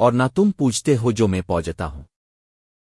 اور نہ تم پوچھتے ہو جو میں پوجتا ہوں۔